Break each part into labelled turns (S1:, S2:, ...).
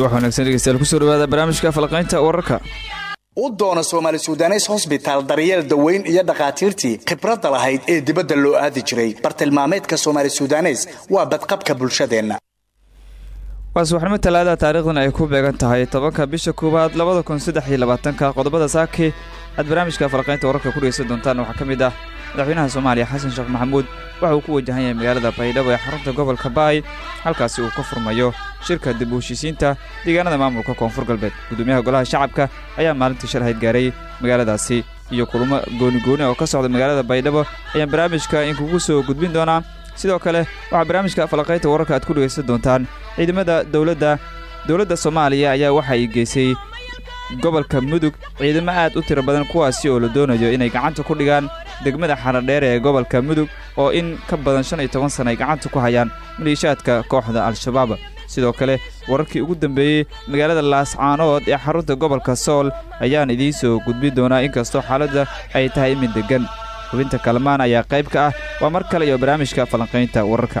S1: subax wanaagsan dhegeystayaal ku soo dhawaada barnaamijka falaqaynta wararka.
S2: U doona soomaali sudaneys hosbitaal daryeel daweyn iyo dhakhaatiirtii khibradda lahayd ee dibadda loo aadi jiray. Bartilmaameedka soomaali sudaneys waa badqabka bulshadeenna.
S1: Waa subaxnimo talaada taariikhdan ay ku beegan tahay. Tobanka bisha koowaad labada kun saddex iyo labaatanka qodobada saaki aad barnaamijka falaqaynta wararka ku dhegeysan doontaan. Waxaa ka mid ah madaxweynaha soomaaliya xasan sheekh maxamuud waxa ku wajahan yahay magaalada baydhabo ee xarunta gobolka baay halkaasi uu ka furmayo shirka dib u heshiisiinta deegaanada maamulka koonfur galbeed. Gudoomiyaha golaha shacabka ayaa maalintii shalhayd gaaray magaaladaasi iyo kulamo goonigooni oo ka socda magaalada baydhabo ayaan barnaamijka inkugu soo gudbin doonaa. Sidoo kale waxaa barnaamijka falaqaynta wararka aad ku dhegaysan doontaan. Ciidamada dowladda dowladda soomaaliya ayaa waxa ay geysay gobolka mudug. Ciidamo aad u tiro badan kuwaasi oo la doonayo inay gacanta ku dhigaan degmada xaradheer ee gobolka mudug oo in ka badan shan iyo toban sana ay gacanta ku hayaan maliishaadka kooxda al-shabaab. Sidoo kale wararkii ugu dambeeyey magaalada laascaanood ee xarunta gobolka sool ayaan idiin soo gudbin doonaa inkastoo xaaladda ay tahay mid deggan. Xubinta kalmaan ayaa qayb ka ah. Waa mar kale iyo barnaamijka falanqaynta wararka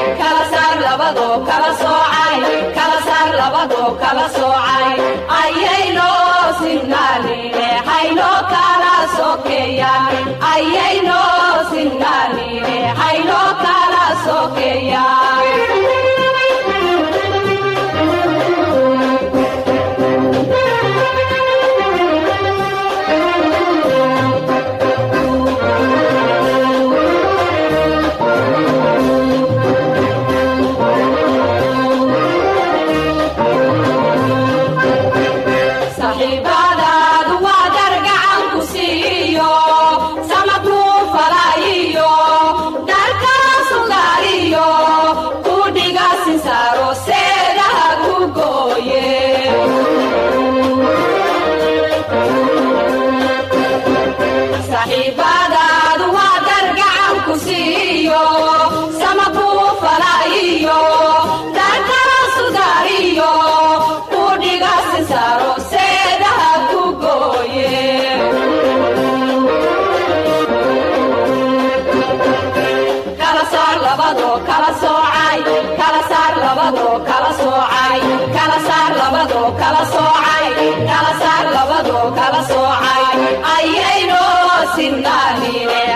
S3: ayayno sinnaanine hayno kala sokeeyaan labado kala soocay ayayno sinnaanine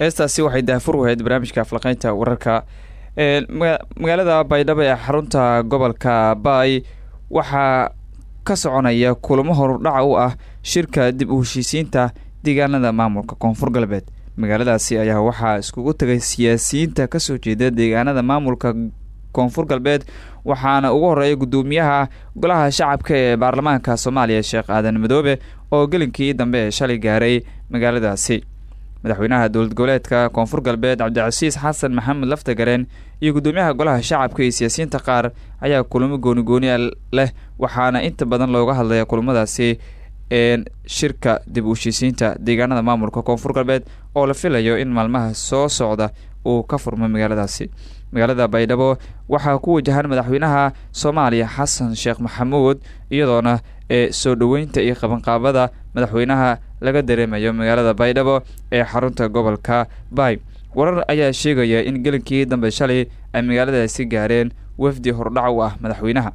S1: heestaasi waxay daafur wahayd barnaamijka falaqaynta wararka magaalada baydhabo ee xarunta gobolka baay waxaa ka soconaya kulamo horudhaca u ah shirka dib u heshiisiinta deegaanada maamulka koonfur galbeed. Magaaladaasi ayaa waxaa iskugu tagay siyaasiyiinta ka soo jeeda deegaanada maamulka koonfur galbeed waxaana ugu horreeya guddoomiyaha golaha shacabka ee baarlamaanka soomaaliya sheekh aadan madoobe oo gelinkii dambe ee shalay gaaray magaaladaasi madaxweynaha dowlad goboleedka koonfur galbeed cabdicasiis xasan maxamed laftagareen iyo guddoomiyaha golaha shacabka iyo siyaasiyiinta qaar ayaa kulamo goonigooni leh waxaana inta badan looga hadlaya kulamadaasi shirka dib u heshiisiinta deegaanada maamulka koonfur galbeed oo la filayo in maalmaha soo socda uu ka furmo magaaladaasi magaalada baydhabo waxaa ku wajahan madaxweynaha soomaaliya xasan sheekh maxamuud iyadoona ee soo dhoweynta iyo qabanqaabada madaxweynaha laga dareemayo magaalada baydhabo ee xarunta gobolka bay warar ayaa sheegaya in gelinkii dambe shalay ay magaaladaasi gaareen wafdi hordhac ah madaxweynaha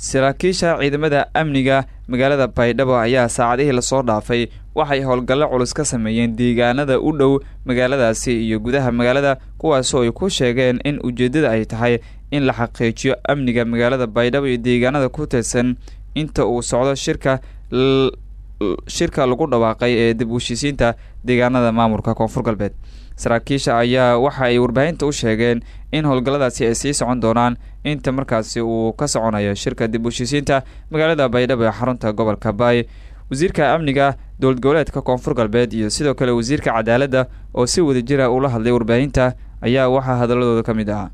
S1: saraakiisha ciidamada amniga magaalada baydhabo ayaa saacadihii la soo dhaafay. Waxay howlgallo culus ka sameeyeen deegaanada u dhow magaaladaasi iyo gudaha magaalada kuwaasoo ay ku sheegeen in ujeeddada ay tahay in la xaqiijiyo amniga magaalada baydhabo iyo deegaanada ku tirsan inta uu socdo shirka shirka lagu dhawaaqay ee dib u heshiisiinta deegaanada maamulka koonfur galbeed saraakiisha ayaa waxa ay warbaahinta u sheegeen in howlgalladaasi ay sii socon doonaan inta markaasi uu ka soconayo shirka dib u heshiisiinta magaalada baydhabo ee xarunta gobolka baay. Wasiirka amniga dowlad goboleedka koonfur galbeed iyo sidoo kale wasiirka cadaaladda oo si wadajira ula hadlay warbaahinta ayaa waxaa hadaladooda ka mid ahaa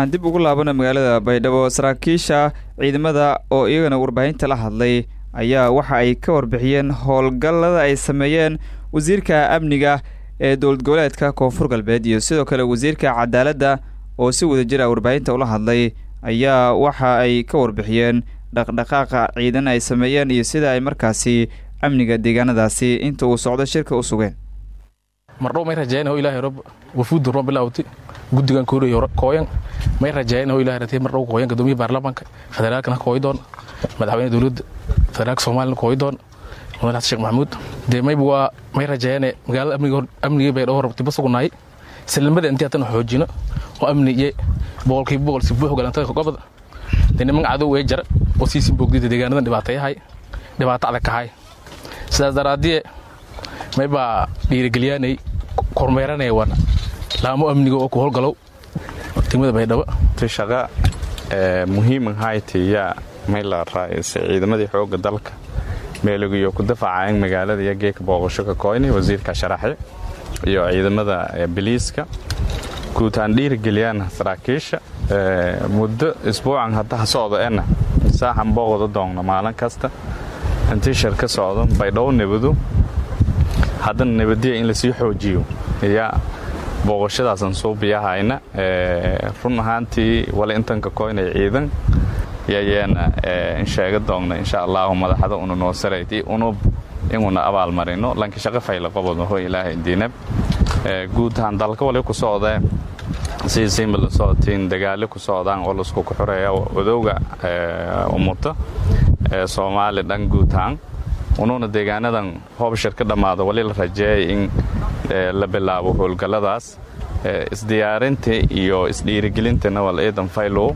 S1: aan dib ugu laabana magaalada baydhabo saraakiisha ciidamada oo iyagana warbaahinta la hadlay ayaa waxa ay ka warbixiyeen howlgallada ay sameeyeen wasiirka amniga ee dowlad goboleedka koonfur galbeed iyo sidoo kale wasiirka cadaaladda oo si wadajira warbaahinta ula hadlay ayaa waxa ay ka warbixiyeen dhaqdhaqaaqa ciidan ay sameeyeen iyo sida ay markaasi amniga deegaanadaasi inta uu socdo shirka u sugeen
S4: mardhow may rajaaynaho ilahay rob wafuudda roon bilawti guddigan kooriyo kooyan may rajaaynaho ilahay ratay mardhow kooyan gadoomiya baarlamaanka federaalkana kooyi doon. Madaxweyne dowladda federaalka soomaaliyana kooyi doon. Mudane sheekh maxamuud. Dee mayba waa may rajaayane magaalada amnigii baydhabo horabtiba sugnaay islamada intii hatan xoojino oo amniye boqolkiiba boqol si buux galantada gobada dee niman cadow ee jara oo siisin boogdida deegaanadan dhibaateyahay dhibaato adag kahay sidaas daraadiye maybaa dhiirigeliyaanay kormeeranaya wana. Laamo amniga oo ku howlgalow. Degmada baydhabo
S5: shaqa muhiiman haytiya mayla ciidamadii xoogga dalka. Meeligiyo ku dafacaayan magaalada iyo geeka booqasho ka koyne wasiirka sharaxe iyo ciidamada biliiska. Guutaan dhiirigeliyaan saraakiisha muddo isbuucan haddaha socdo ena saaxan booqda doonna maalin kasta. Intii shir ka socdo baydhabo nebadu haddana nabadiya in la sii xoojiyo. Ayaa booqashadaasan suubiyahayna run ahaantii wale intanka koynay ciidan. Yayeena in sheega doogna insha allahu madaxda una noo sarayti unub inuna abaalmarino lanki shaqo fayla qobod ho ilaahay diinab. Guud ahaan dalka wali ku socdee siisiinba la socotiin dagaali ku socdaan oo lasku ku xoreeya odowga umurta soomaali dhan guud ahaan unuuna deegaanadan hoobshir ka dhammaado wali la rajeeyay in la bilaabo howlgalladaas isdiyaarinta iyo isdhiirigelintina wal ciidan faylow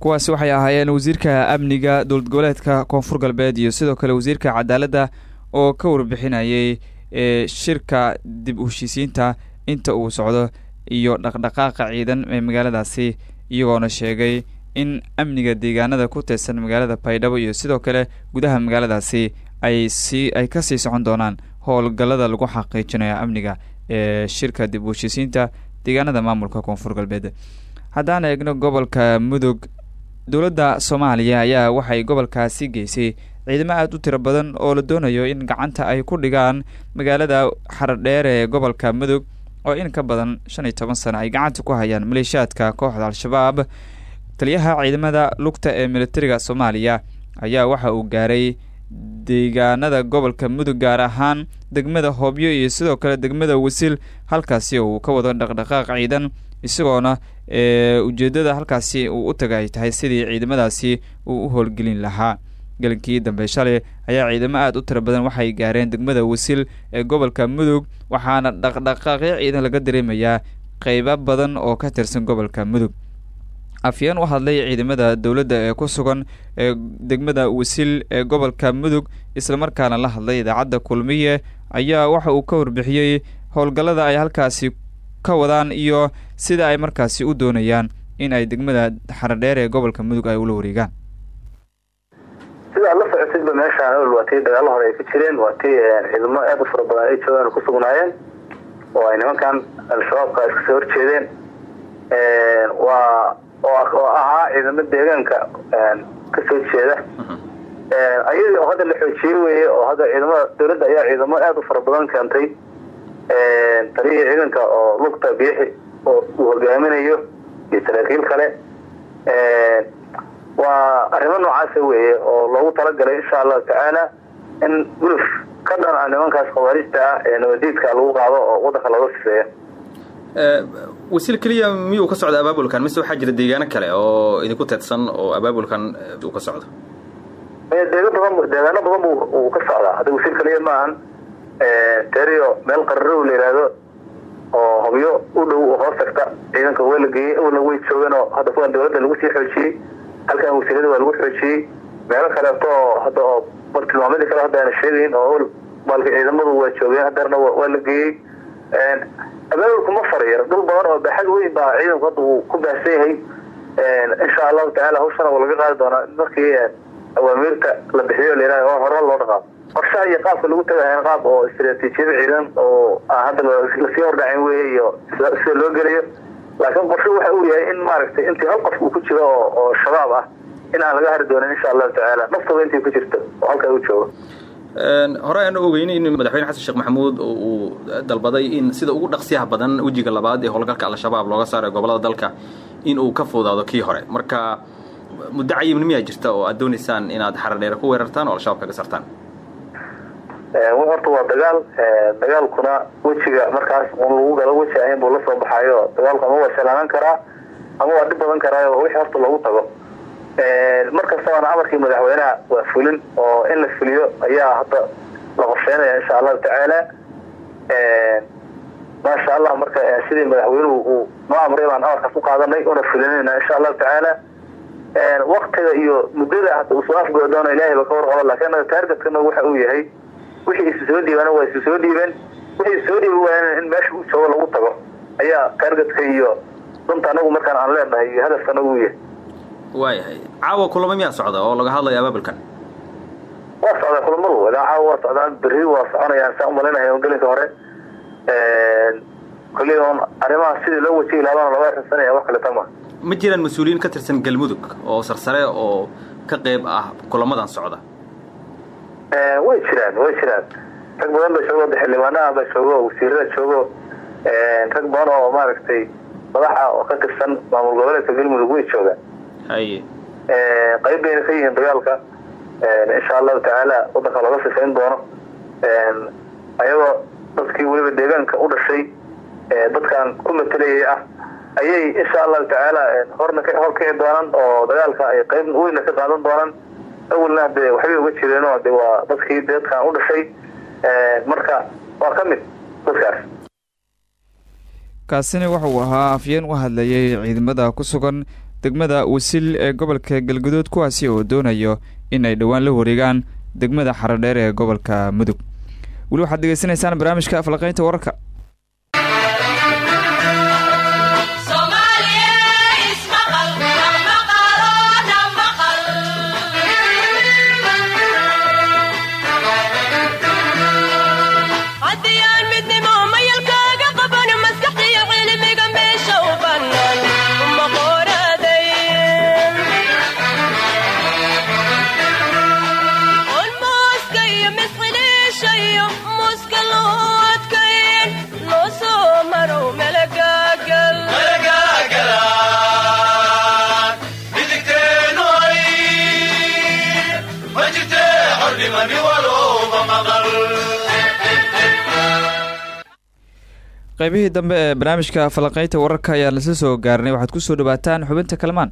S1: kuwaasi waxay ahaayeen wasiirka amniga dowlad goboleedka koonfur galbeed iyo sidoo kale wasiirka cadaaladda oo ka warbixinayay ee shirka dib u heshiisiinta inta uu socdo iyo dhaqdhaqaaqa ciidan ee magaaladaasi iyagoona sheegay in amniga deegaanada ku tirsan magaalada baydhabo iyo sidoo kale gudaha magaaladaasi ay sii ay ka sii socon doonaan howlgallada lagu xaqiijinayo amniga ee shirka dib u heshiisiinta deegaanada maamulka koonfur galbeed. Haddaan eegno gobolka mudug dowladda soomaaliya ayaa waxay gobolkaasi geysay ciidamo aada u tiro badan oo la doonayo in gacanta ay ku dhigaan magaalada xaradheer ee gobolka mudug oo in ka badan shan iyo toban sano ay gacanta ku hayaan maleeshiyaadka kooxda al-shabaab taliyaha ciidamada lugta ee militariga soomaaliya ayaa waxa uu gaaray deegaanada gobolka mudug gaar ahaan degmada hoobyo iyo sidoo kale degmada wasiil halkaasi uu ka wado dhaqdhaqaaq ciidan isagoona ujeedada halkaasi uu u taga ay tahay sidii ciidamadaasi uu u howlgelin lahaa. Gelinkii dambe shalay ayaa ciidamo aada u tiro badan waxay gaareen degmada wasiil ee gobolka mudug waxaana dhaqdhaqaaqyo ciidan laga dareemayaa qeybo badan oo ka tirsan gobolka mudug afyeen u hadlay ciidamada dowladda ee ku sugan ee degmada wasiil ee gobolka mudug islamarkaana la hadlay idaacadda kulmiye ayaa waxa uu ka warbixiyey howlgallada ay halkaasi ka wadaan iyo sida ay markaasi u doonayaan in ay degmada xaradheer ee gobolka mudug ay ula wareegaan.
S6: Sidaa la socotidba meeshaan waa tii dagaalo hore ay ka jireen waa tii ciidamo aad u fara badan ay joogaan ku sugnaayeen oo ay nimankan al-shabaabka iska soo horjeedeen. Waa oo ahaa ciidamo deegaanka ka soo jeeda. Ayadii oo hadda la xoojiyey weye oo hadda ciidamada dowladda ayaa ciidamo aada u fara badan keentay. Taliyihii ciidanka oo lugta biixi oo uu hogaaminayo iyo saraakiil kale. Waa arrimo noocaasa weeye oo loogu talagalay insha allahu tacaala in guluf ka dhan ah nimankaas khawaarijta ah ee nabadiidka lagu qaado oo waddanka looga sifeeya
S7: wasiil keliya miyuu ka socda abaabulkan? Mise waxaa jira deegaano kale oo idinku teedsan oo abaabulkan uu ka socdo?
S6: Badan deegaano badan bu uu ka socdaa. Hadda wasiil keliya maahan terio meel qararow la yidhaahdo oo hobyo u dhow oo hoos tagta ciidanka waa la geeyey awalna way joogeen oo hadda kuwan dowladda lagu sii xoojiyey halkan wasiilada waa lagu xoojiyey. Meelo kaleeto oo hadda oo bartilmaamadii kale hadda aana sheegayn oo baalka ciidamadu waa joogeen hadeerna waa la geeyey abaabulku ma farayar dhul badan oo baaxad weyn baa ciidanku uu ku baahsan yahay. Insha allahu tacala hawshana waa laga qaadi doonaa markii awaamiirta la bixiyo layidhaha oo hore loo dhaqaaqo. Qorshaha iyo qaabka lagu tagahayn qaab oo istaraatiijiyada ciidan oo aan hadda la sii hordhacin weeye iyo sida loo gelayo laakiin qorsho waxa uu yahay in maaragtay intii hal qof uu ku jiro oo shabaab ah in aan laga hari doonin insha allahu tacaala. Naftooda intii ku jirto oo halkaa joogo
S7: hore aanu ogeynay in madaxweyne xasan sheekh maxamuud uu dalbaday in sida ugu dhaqsiyaha badan wejiga labaad ee howlgalka al-shabaab looga saaro gobollada dalka in uu ka fuudaado kii hore. Marka muddo cayimni miyaa jirta oo aad doonaysaan inaad xaradheere ku weerartaan oo al-shabaab kaga sartaan
S6: horta waa dagaal dagaalkuna wejiga markaas un lagu galo weji ahayn buu la soo baxaayo. Dagaalku ama waa salaanan karaa ama waa dhib badan karaayo wixii horta loogu tago markastabaana amarkii madaxweynaha waa fulin oo in la fuliyo ayaa hadda la qorsheynaya insha allahu tacaala. Maasha allah marka sidii madaxweynuhu uu noo amray baan amarkaas u qaadanay una fulinayna insha allahu tacaala. Waktiga iyo muddada hadda uu soo afgoo doono ilaahay ba ka warqabo laakiin taargetkana waxa uu yahay wixii isu soo dhiibana waa isu soo dhiibeen wixii soo dhiibi in meesha uu joogo lagu tago ayaa taargetka iyo dunta anagu markaan aan leenahay iyo hadafka anagu u yahay
S7: waayahay caawa kulamo miyaa socda oo laga hadlaya abaabulkan
S6: waa socdaa kulamadu ilaa caawa waa socdaan berri waa soconayaan. Saa umalinaya gelinka hore. Koley on arrimaha sidii loo wajihi lahaabana looga rinsanaya wax kaleta ma
S7: ma jiraan mas'uuliyiin ka tirsan galmudug oo sarsare oo ka qeyb ah kulamadan socda?
S6: Way jiraan way jiraan. Rag badan ba joogo xildhibaanaha ba joogo wasiirada joogo rag badan oo maaragtay madaxa oo ka tirsan maamul goboleedka galmudug way joogaan qayb bayna ka yihiin dagaalka. Insha allahu tacaala waddanka looga sifayn doono. Ayagoo dadkii weliba deegaanka u dhashay dadkan ku matelayay ah ayay insha allahu tacaala horna hor kici doonaan oo dagaalka ay qayb weyna ka qaadan doonaan. Awalna dee waxbay uga jireenoo de waa dadkii dadkan u dhashay. Marka waa ka mid dadkaas.
S1: Kaasina wuxuu ahaa afyeen u hadlayay ciidamada ku sugan degmada wasiil ee gobolka galguduud kuwaasi oo doonayo in ay dhowaan la wareegaan degmada xaradheer ee gobolka mudug. Weli waxaad degeysanaysaan barnaamijka aflaqaynta wararka qaybihii dambe ee barnaamijka falanqaynta wararka ayaan lasla soo gaarnay. Waxaad ku soo dhawaataan xubinta kalamaan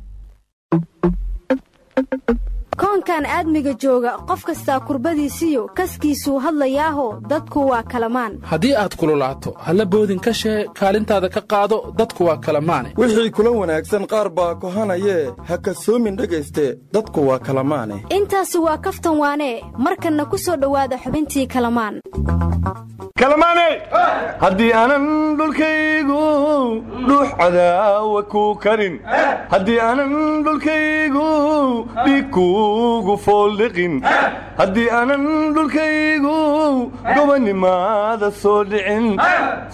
S8: koonkan aadmiga jooga qof kastaa kurbadiisiyo kaskiisuu hadlayaaho dadku waa kalamaan.
S9: Haddii aad kululaato halla boodin ka shee kaalintaada ka qaado dadku waa kalamaane.
S10: Wixii kula wanaagsan qaar baa kohanayee ha kasoomin dhegayste dadku waa kalamaane.
S8: Intaasi waa kaftan waanee markanna ku soo dhowaada xubintii kalamaan.
S11: Kalamaane! Haddii aanan dhulkaygu dhuux cadaawa kuu karin haddii aanan dhulkaygu dhiig kuugu fooldhiqin haddii aanan dhulkaygu gobanimaada soo dhicin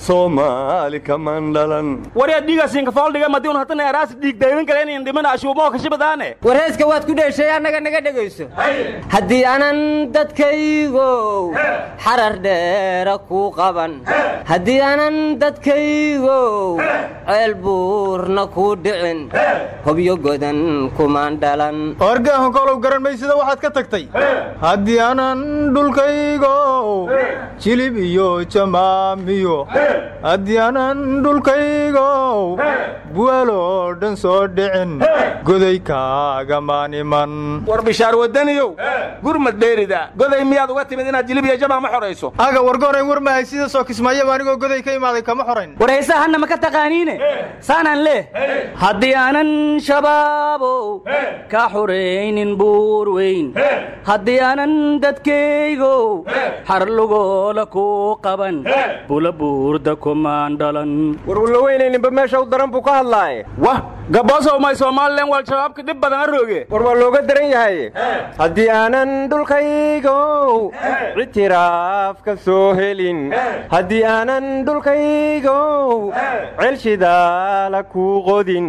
S11: soomaali kaman dhalan
S12: warheeska waad ku dheeshay annaga naga dhegayso. Haddii aanan dadkaygow xarar dheera kuu qaban. Haddii aanan dadkaygow ceel buurna kuu dhicin. Hobyo godan kumaan dhalan
S13: maysida waxaad ka tagtay. Haddii aanan dhulkaygow jilib iyo jamaamiyo haddii aanan dhulkaygow buwaaloo dhan soo dhicin goday kaagamaan iman.
S14: War bishaar wadaniyow gurmad dheerida. Goday miyaad uga timid inaad jilib iyo jamaama xorayso?
S13: Aga wargorayn war mahay sida soo kismayaba anigoo goday ka imaaday kama xorayn.
S14: War hanna ma ka taqaaniine? Saanaan leh.
S12: Haddii aanan shabaabow ka xuraynin buur weyn haddii aanan dadkaygow xarlugoola kuu qaban bula buurda kumaan dhalan
S14: warwalla weynayninba meesha u daran buu ka hadlaaye wah gaboosow may somalilan wal shabaabka dhib badan a rooge
S13: war waa looga daran yahay haddii aanan dhulkaygow ictiraaf ka soo helin haddii aanan dhulkaygow celshidaala kuu qodin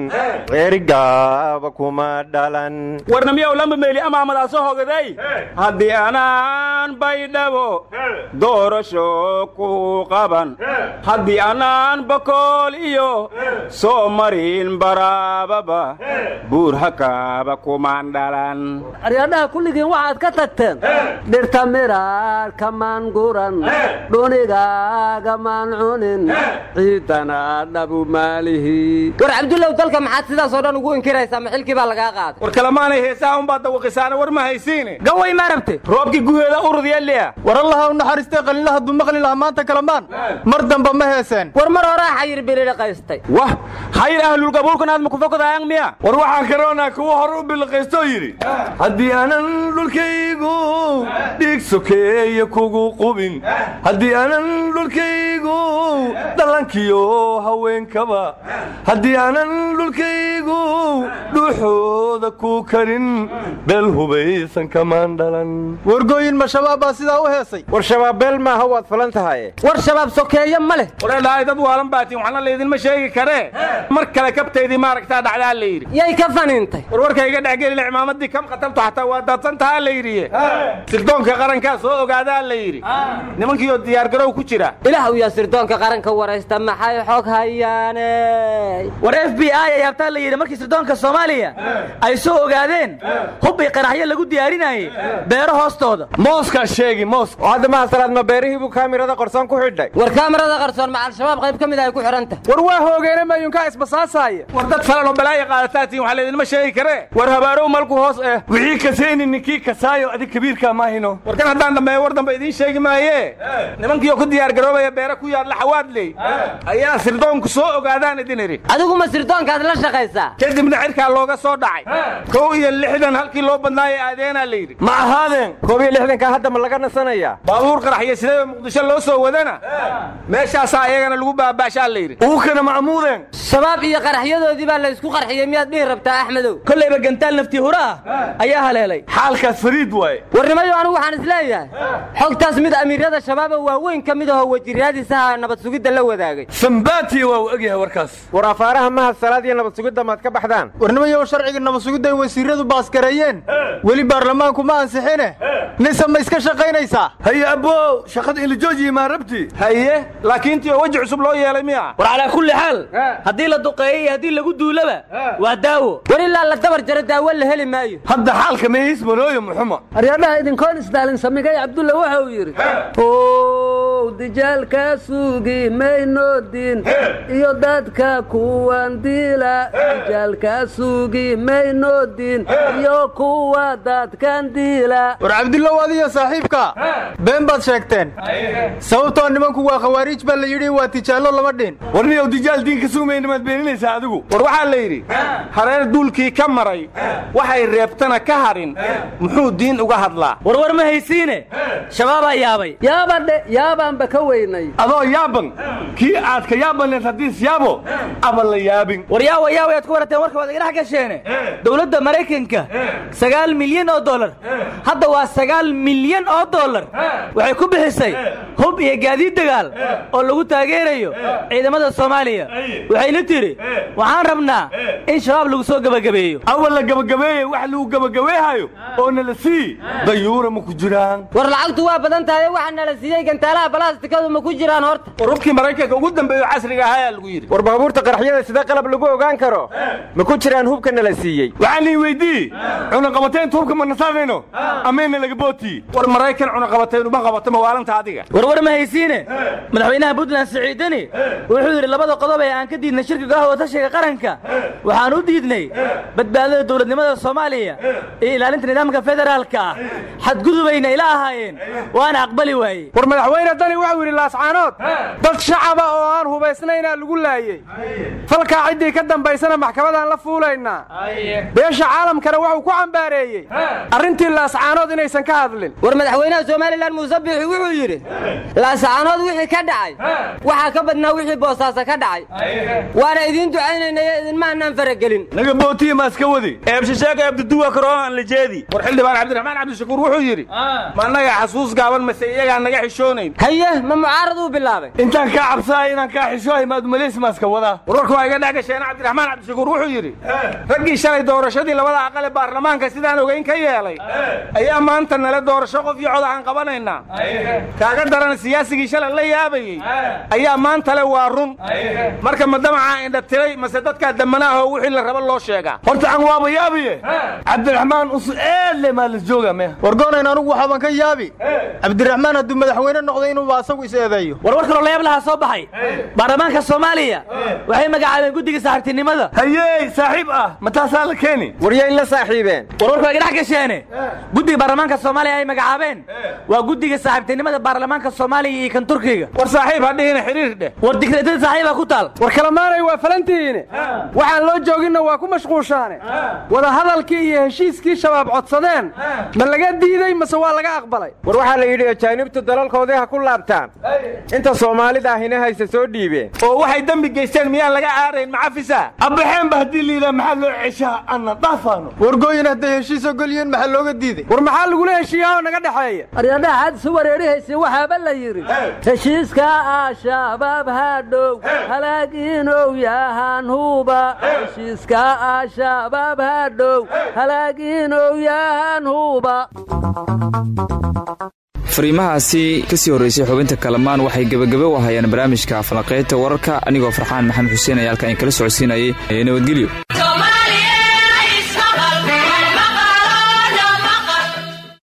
S13: ceerigaaba kuma dhalan
S14: warna miyaw lamba meeli amaamadaasoo hogaday haddii anaan baydhabo doorasho ku qaban haddii anaan bakool iyo. Soo marin baraababa buur hakaaba kumaan dhalan.
S12: Aryadhaha kulligiin waxaad ka tagteen dhirta miraar kamaan guran dhunigaagaan cunin. Ciidana dhabu maalihi. War cabdullow dalka maxaad sidaasoo dhan ugu inkiraysaa? Maxilkii baa lagaa qaaday
S14: war kalamaanay heesaha unbaad dawaqisaana war ma haysiine.
S12: Gaway ma rabte
S14: roobkii guheeda urudyalia
S13: war allaha u naxariistay qalinla hadduu maqli lahaa maanta kalamaan mar damba ma heeseen
S12: war mar horaa xayir bililiqaystay
S14: wah xayir ahlulgabuulkan aad makufokadaayang miya
S11: war waxaan karoonaa kuwa hore u biliqaystoo yidhi haddii aanan dhulkaygu dhiig sokeeye kugu qubin haddii aanan dhulkaygu dhalankiyo haweenkaba haddii aanan dhulkaygu dhuuxooda ku karin beel hubaysan kamaan dhalan.
S13: Wargooyin ma shabaab baa sidaa u heesay?
S14: War shabaab beel maaha waad falan tahay?
S12: War shabaab sokeeye ma leh.
S14: Wareedhahay dad waalan baatiin waxna laydinma sheegi karee mar kale kabtaydii maaragtaa dhacdaa la yidhi.
S12: Yay ka faniintay.
S14: War warkayga dhexgelila cimaamadii kam qatabtu xataa waa daadsantahaa la yidhiye sirdoonka qarankaa soo ogaadaa la yidhi. Nimankiioo diyaargarow ku jira.
S12: Ilaah u yaa sirdoonka qaranka waraysta maxay xog hayaane?
S15: War f b i ay habtaa la yidhi markii sirdoonka soomaaliya ay soo ogaadeen hubbay qaraxyo lagu diyaarinayey beero hoostooda.
S14: Mooskaa sheegi moos.
S13: Oo hadda maha salaad ma beerihii buu kaamirada qarsoon ku xidhay.
S12: War kaamirada qarsoon maca al-shabaab qayb ka mid ay ku xidhanta
S13: war waa hoogeena mayunkaa isbasaasaaya
S14: oo balaaya qaadatatiin waxaa laydinma sheegi karee war habaarow malku hoos eh
S11: wixii kasayni ninkii kasaayo adig kabiirkaa maahino
S14: war kan haddaan dhammeeyo war dambe idiin sheegi maaye. Nimankiioo ku diyaargaroobaya beere ku yaadla xawaadley ayaa sirdoonku soo ogaadaan idin idhi.
S12: Adiguma sirdoonkaad la shaqaysaa
S14: kadibna cirkaa looga soo dhacay. Kow iyo lixdan halkii loo badnaayo aadeenaa la yidhi.
S11: Ma ahaadeen?
S13: Koob iyo lixdanka hadda ma laga nasanayaa
S14: baabuur qaraxyo sidayoo muqdisho loo soo wadana? Meeshaasaa ayagana lagu baabaashaa la yidhi.
S11: Uukana macmuudeen
S12: shabaab iyo qaraxyadoodii baa la isku qarxiyey miyaad dhihi rabtaa axmedow?
S15: Kollayba gantaal naftii hura ah ayaa haleelay.
S11: Xaalkaas fariid waaye
S12: warnimayo anigu waxaan is leeyahay xogtaas mid amiiryada shabaaba waaweyn ka mid ahoo wajiryaadiisaha nabad sugidda la wadaagay.
S11: Sambaatiya waa u egyahay warkaas.
S13: War afaaraha maha salaad iyo nabad sugidda maad ka baxdaan. Warnimayo sharciga nabad sugidda ay wasiiradu baaskareeyeen weli baarlamaanku ma ansixine. Nise ma iska shaqaynaysaa
S11: haye abbow shaqada ilajoojiya maa rabti?
S14: Haye laakiin tii oo weji cusub loo yeelay miya
S15: war calaa kulli xaal. Haddii la duqeeyey iyo haddii lagu duulaba. Waa daawo.
S12: War ilaa la dabar jaro daawo la heli maayo.
S11: Hadda xaalka meeis manooyo muxuma
S12: aryadhaha idinkoon isdaalin samigay cabdulla waxa uu yidhi ow
S16: dijaalkaa suugi maynoodin iyo dadka kuwan diila. Dijaalkaa suugi maynoodin iyo kuwa dadkan diila.
S13: War cabdillow adiyo saaxiibka. Been baad sheegteen. Sababtoo nimanku waa khawaariij baa la yidhi waa tijaallo lama dhin.
S14: Warniyow dijaal diinka suumayna maad beeninaysaa adigu war waxaa la yidhi? Hareer duulkii ka maray. Waxay reebtana ka hadhin muxuu diin uga hadlaa.
S15: Warwar ma haysiine? Shabaabaa yaabay.
S16: Yaabadhe yaabaanba ka weynay.
S14: Adoo yaaban. Kii aad ka yaabaneed haddiis yaabo aba la yaabin.
S15: War yaawa yaawa yaad ku warateen. Warka waad igdhex gasheene. Dowladda maraykanka sagaal milyan oo dollar. Hadda waa sagaal milyan oo dollar. Waxay ku bixisay hub iyo gaadiid dagaal oo lagu taageerayo ciidamada soomaaliya. Waxayna tidhi waxaan rabnaa in shabaab lagu soo gebagabeeyo
S14: awal la gebagabeeye wax lagu gebagabeehayo oo nala sii. Dayuura ma ku jiraan.
S12: War lacagtu waa badan tahay waxa nala siiyey gantaalaha balaastikadu ma ku jiraan horta.
S14: War hubkii maraykanka ugu dambeeyo casriga ahayaa lagu yidhi.
S17: War baabuurta qaraxyada sida qalab lagu ogaan karo ma ku jiraan hubka nala siiyey.
S14: Waxaan nii weydii cunaqabataynta hubka ma nasaarayno? Ameyna laga bootii war maraykan cunaqabatayn uma qabato mawaalanta adiga.
S15: Warwar ma haysiine? Madaxweynaha puntland siciidani wuxuu yidhi labada qodob ee aan ka diidnay shirkiga ah watashiga qaranka waxaan u diidnay badbaadada dowladnimada soomaaliya iyo ilaalinta nidaamka federaalka. Ah xadgudubayna ila ahaayeen. Waana aqbali waaye
S13: war madaxweyne dani wuxuu yidhi laascaanood dad shacaba oo aan hubaysnaynaa lagu laayey. Falkaa ciddii ka dambaysana maxkamadaan la fuulaynaa beesha caalamkana wuxuu ku cambaareeyey. Arrintii laascaanood inaysan ka hadlin.
S12: War madaxweynaha somalilan muuse biixi wuxuu yidhi laascaanood wixii ka dhacay. Waxaa ka badnaa wixii boosaaso ka dhacay. Waana idiin ducaynaynayo idinmaanaan faragelin.
S14: Naga bootiye maaska wadi.
S15: Eebshisheega eebduduwa karoohan lijeedi
S14: war xildhibaan cabdiraxmaan cabdishakuur wuxuu yidhi ma annaga xasuus gaaban mase iyagaan naga xishoonayn
S12: haye ma mucaarad uu bilaabay.
S14: Intaan kaa cabsaaya inaan kaa xishoohay maad umalays maaska wadaa warwarka waa iga dhagasheen cabdiraxmaan cabdishakuur wuxuu yidhi raggii shalay doorashadii labada aqal ee baarlamaanka sidaan ogeyn ka yeelay. Ayaa maanta nale doorasho qof iyo cod aan qabanaynaa. Kaaga daran siyaasigii shalay la yaabayey. Ayaa maanta le waa run. Marka ma damacaa indha tiray mase dadkaa damanaahoo wixii la raba loo sheegaa. Horta aan waaba yaabiye cabdiraxmaan usu eedle maa la jooga me
S13: wargoonayn anugu waxaaban ka yaabi. Cabdiraxmaan hadduu madaxweyne noqday inuuba asagu is eedeeyo.
S15: War war kaloo layaab lahaa soo baxay. Baarlamaanka soomaaliya waxay magacaabeen guddiga saaxiibtinimada.
S14: Hayey saaxiib ah. Ma taasaa la keeni
S17: waryay la saaxiibeen.
S15: War warka waa igdhex gasheene. Guddiga baarlamaanka soomaaliya ay magacaabeen. Waa guddiga saaxiibtinimada baarlamaanka soomaaliya iyo kan turkiga.
S14: War saaxiib ha dhihina xiriir dheh.
S15: War digreetada saaxiibaa ku taal.
S13: War kalamaanay waa falantihiine waxaan loo jooginna waa ku mashquushaane wadahadalkii iyo heshiiskii shabaab codsadeen ma laga diidey mase waa laga aqbalay?
S17: War waxaa la yidhi ajaanibtu dalalkoodii ha ku laabtaan. Inta soomaalida ahina hayse soo dhiibeen
S14: oo waxay dembi geysteen miyaan laga aarayn macafisa abbaxeenba haddii layidhaha maxaa loo ceshaa? Anna dhaafaano
S13: wargooyin hadday heshiis ogolyihiin maxaa looga diiday? War maxaa lagula heshiiyaa oo naga dhexeeya?
S16: Aryadhaha xad isu wareerihaysa waxaaba la yidhi heshiiska ah shabaab hadhow halaag inow yahan huba heshiiska ah shabaab hadhow halaag inow yahan huba
S1: fariimahaasi ka sii horraysay xubinta kalamaan waxay gebagabe u ahayeen barnaamijka falanqaynta wararka anigoo farxaan maxamed xuseen ayaa halkan kala socodsiinayay nabadgelyo